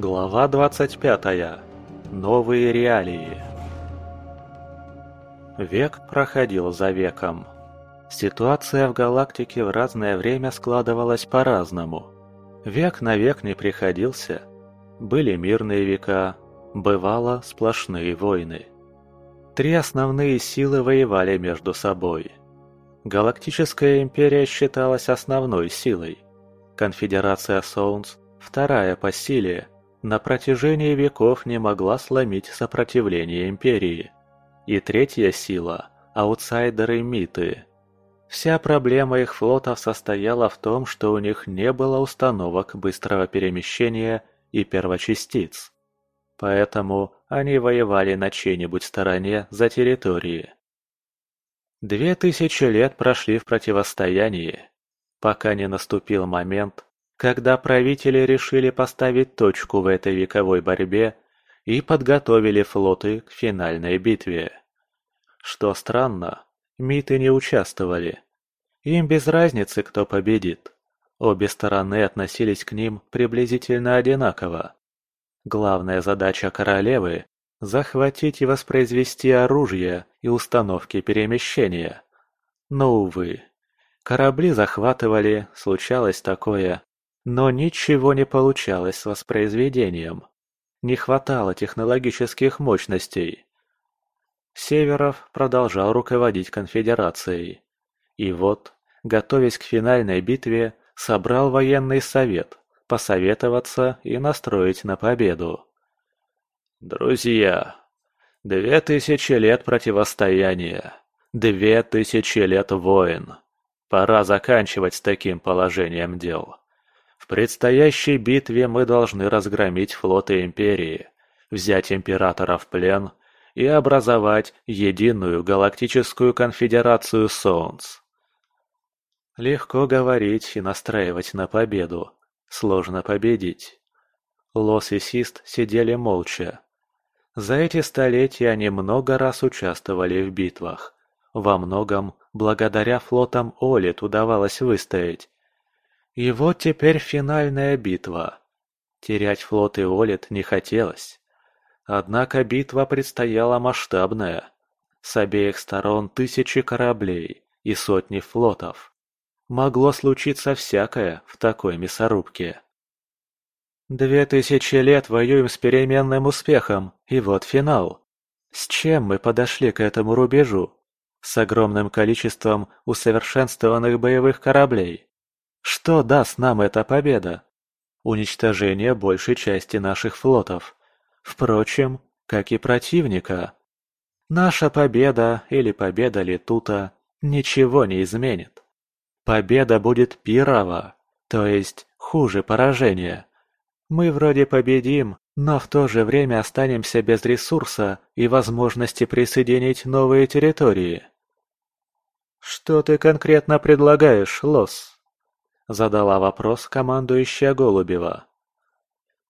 Глава 25. Новые реалии. Век проходил за веком. Ситуация в галактике в разное время складывалась по-разному. Век на век не приходился. Были мирные века, бывало сплошные войны. Три основные силы воевали между собой. Галактическая империя считалась основной силой. Конфедерация Солнц, вторая по силе, на протяжении веков не могла сломить сопротивление империи. И третья сила – аутсайдеры-миты. Вся проблема их флотов состояла в том, что у них не было установок быстрого перемещения и первочастиц. Поэтому они воевали на чьей-нибудь стороне за территории. Две тысячи лет прошли в противостоянии, пока не наступил момент, когда правители решили поставить точку в этой вековой борьбе и подготовили флоты к финальной битве. Что странно, миты не участвовали. Им без разницы, кто победит. Обе стороны относились к ним приблизительно одинаково. Главная задача королевы – захватить и воспроизвести оружие и установки перемещения. Но, увы, корабли захватывали, случалось такое, но ничего не получалось с воспроизведением. Не хватало технологических мощностей. Северов продолжал руководить конфедерацией. И вот, готовясь к финальной битве, собрал военный совет, посоветоваться и настроить на победу. Друзья, две тысячи лет противостояния, две тысячи лет войн. Пора заканчивать с таким положением дел. Предстоящей битве мы должны разгромить флоты Империи, взять Императора в плен и образовать единую галактическую конфедерацию Солнц. Легко говорить и настраивать на победу, Сложно победить. Лос и Сист сидели молча. За эти столетия они много раз участвовали в битвах. Во многом благодаря флотам Олит удавалось выстоять. И вот теперь финальная битва. Терять флоты Олит не хотелось. Однако битва предстояла масштабная. С обеих сторон тысячи кораблей и сотни флотов. Могло случиться всякое в такой мясорубке. Две тысячи лет воюем с переменным успехом, и вот финал. С чем мы подошли к этому рубежу? С огромным количеством усовершенствованных боевых кораблей. Что даст нам эта победа? Уничтожение большей части наших флотов. Впрочем, как и противника. Наша победа или победа Летута ничего не изменит. Победа будет пирова, то есть хуже поражения. Мы вроде победим, но в то же время останемся без ресурса и возможности присоединить новые территории. «Что ты конкретно предлагаешь, Лос?» Задала вопрос командующая Голубева.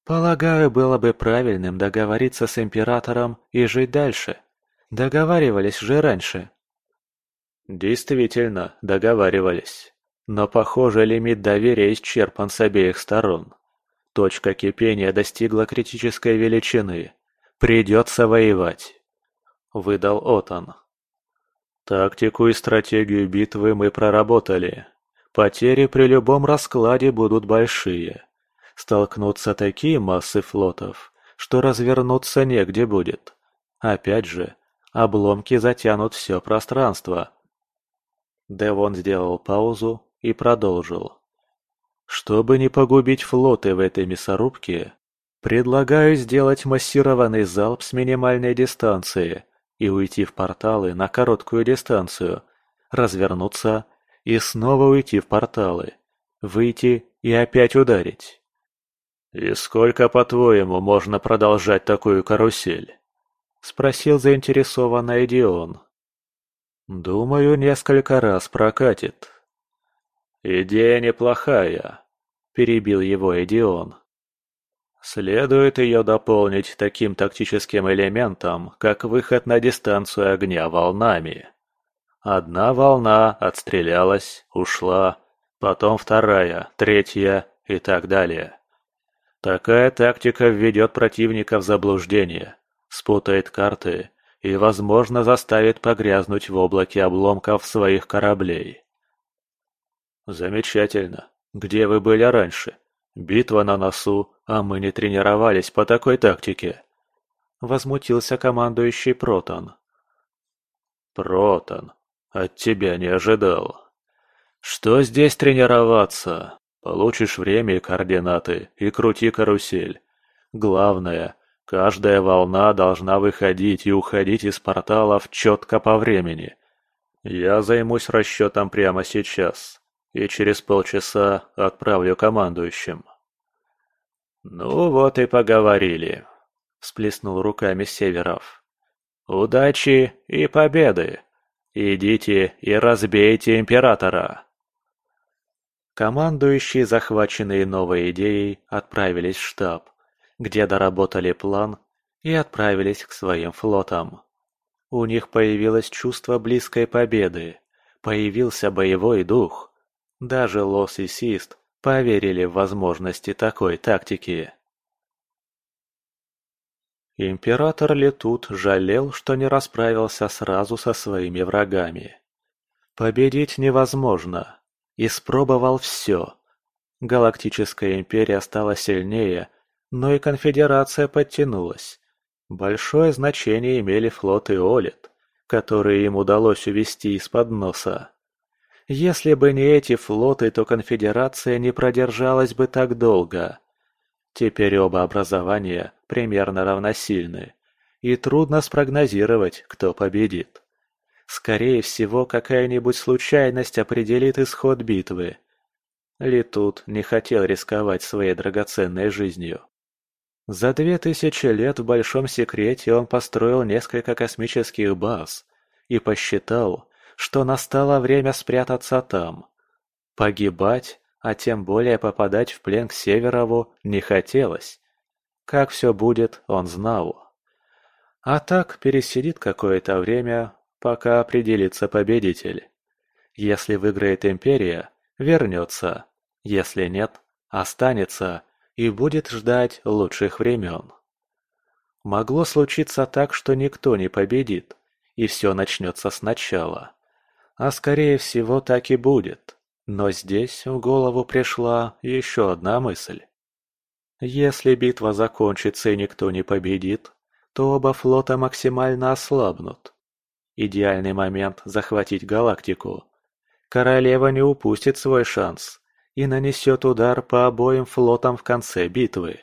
«Полагаю, было бы правильным договориться с Императором и жить дальше. Договаривались же раньше. Действительно, договаривались. Но, похоже, лимит доверия исчерпан с обеих сторон. Точка кипения достигла критической величины. Придется воевать. Выдал Отан. Тактику и стратегию битвы мы проработали. Потери при любом раскладе будут большие. Столкнутся такие массы флотов, что развернуться негде будет. Опять же, обломки затянут все пространство, Девон сделал паузу и продолжил. Чтобы не погубить флоты в этой мясорубке, предлагаю сделать массированный залп с минимальной дистанции и уйти в порталы на короткую дистанцию, развернуться и снова уйти в порталы, выйти и опять ударить. «И сколько, по-твоему, можно продолжать такую карусель?» — спросил заинтересованный Дион. Думаю, несколько раз прокатит. Идея неплохая, перебил его Эдион. Следует ее дополнить таким тактическим элементом, как выход на дистанцию огня волнами. Одна волна отстрелялась, ушла, потом вторая, третья и так далее. Такая тактика введет противника в заблуждение, спутает карты и, возможно, заставит погрязнуть в облаке обломков своих кораблей. Замечательно. Где вы были раньше? Битва на носу, а мы не тренировались по такой тактике. Возмутился командующий Протон. Протон, от тебя не ожидал. Что здесь тренироваться? Получишь время и координаты, и крути карусель. Главное, каждая волна должна выходить и уходить из порталов четко по времени. Я займусь расчетом прямо сейчас, и через полчаса отправлю командующим. «Ну вот и поговорили», — всплеснул руками Северов. «Удачи и победы! Идите и разбейте Императора!» Командующие, захваченные новой идеей, отправились в штаб, где доработали план и отправились к своим флотам. У них появилось чувство близкой победы, появился боевой дух. Даже Лос и Сист поверили в возможности такой тактики. Император Летут жалел, что не расправился сразу со своими врагами. Победить невозможно, Испробовал все. Галактическая империя стала сильнее, но и конфедерация подтянулась. Большое значение имели флоты Олит, которые им удалось увести из-под носа. Если бы не эти флоты, то конфедерация не продержалась бы так долго. Теперь оба образования примерно равносильны, и трудно спрогнозировать, кто победит. Скорее всего, какая-нибудь случайность определит исход битвы. Летут не хотел рисковать своей драгоценной жизнью. За две тысячи лет в Большом Секрете он построил несколько космических баз и посчитал, что настало время спрятаться там. Погибать, а тем более попадать в плен к Северову, не хотелось. Как все будет, он знал. А так пересидит какое-то время, пока определится победитель. Если выиграет Империя, вернется, если нет, останется и будет ждать лучших времен. Могло случиться так, что никто не победит, и все начнется сначала. А скорее всего так и будет. Но здесь в голову пришла еще одна мысль. Если битва закончится и никто не победит, то оба флота максимально ослабнут. Идеальный момент захватить галактику. Королева не упустит свой шанс и нанесет удар по обоим флотам в конце битвы.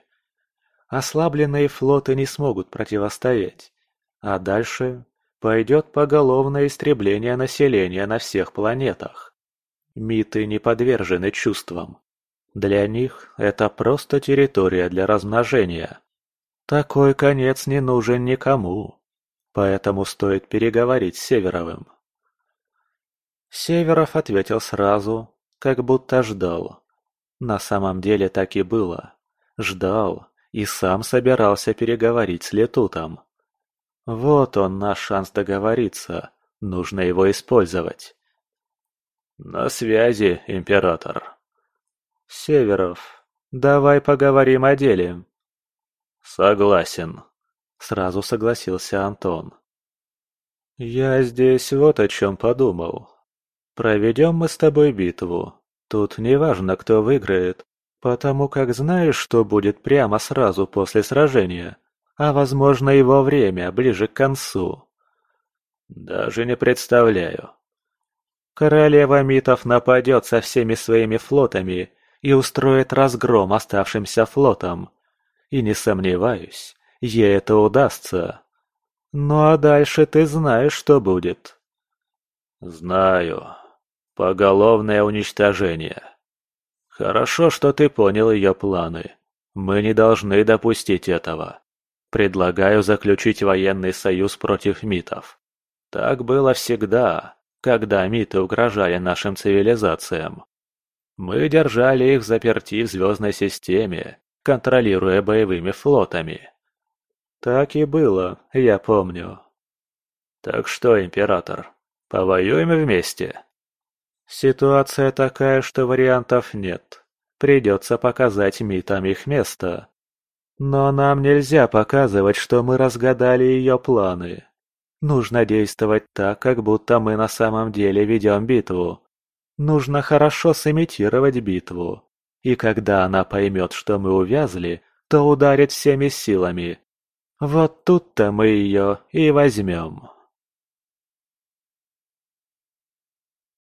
Ослабленные флоты не смогут противостоять, а дальше пойдет поголовное истребление населения на всех планетах. Миты не подвержены чувствам. Для них это просто территория для размножения. Такой конец не нужен никому. Поэтому стоит переговорить с Северовым. Северов ответил сразу, как будто ждал. На самом деле так и было. Ждал и сам собирался переговорить с Летутом. Вот он наш шанс договориться, нужно его использовать. На связи, император. Северов, давай поговорим о деле. Согласен. Сразу согласился Антон. «Я здесь вот о чем подумал. Проведем мы с тобой битву. Тут не важно, кто выиграет, потому как знаешь, что будет прямо сразу после сражения, а возможно и во время, ближе к концу». «Даже не представляю». Королева Митов нападет со всеми своими флотами и устроит разгром оставшимся флотам. И не сомневаюсь, ей это удастся. Ну а дальше ты знаешь, что будет. Знаю. Поголовное уничтожение. Хорошо, что ты понял ее планы. Мы не должны допустить этого. Предлагаю заключить военный союз против митов. Так было всегда, когда миты угрожали нашим цивилизациям. Мы держали их заперти в звездной системе, контролируя боевыми флотами. Так и было, я помню. Так что, император, повоюем вместе? Ситуация такая, что вариантов нет. Придется показать митам их место. Но нам нельзя показывать, что мы разгадали ее планы. Нужно действовать так, как будто мы на самом деле ведем битву. Нужно хорошо сымитировать битву. И когда она поймет, что мы увязли, то ударит всеми силами. Вот тут-то мы ее и возьмем.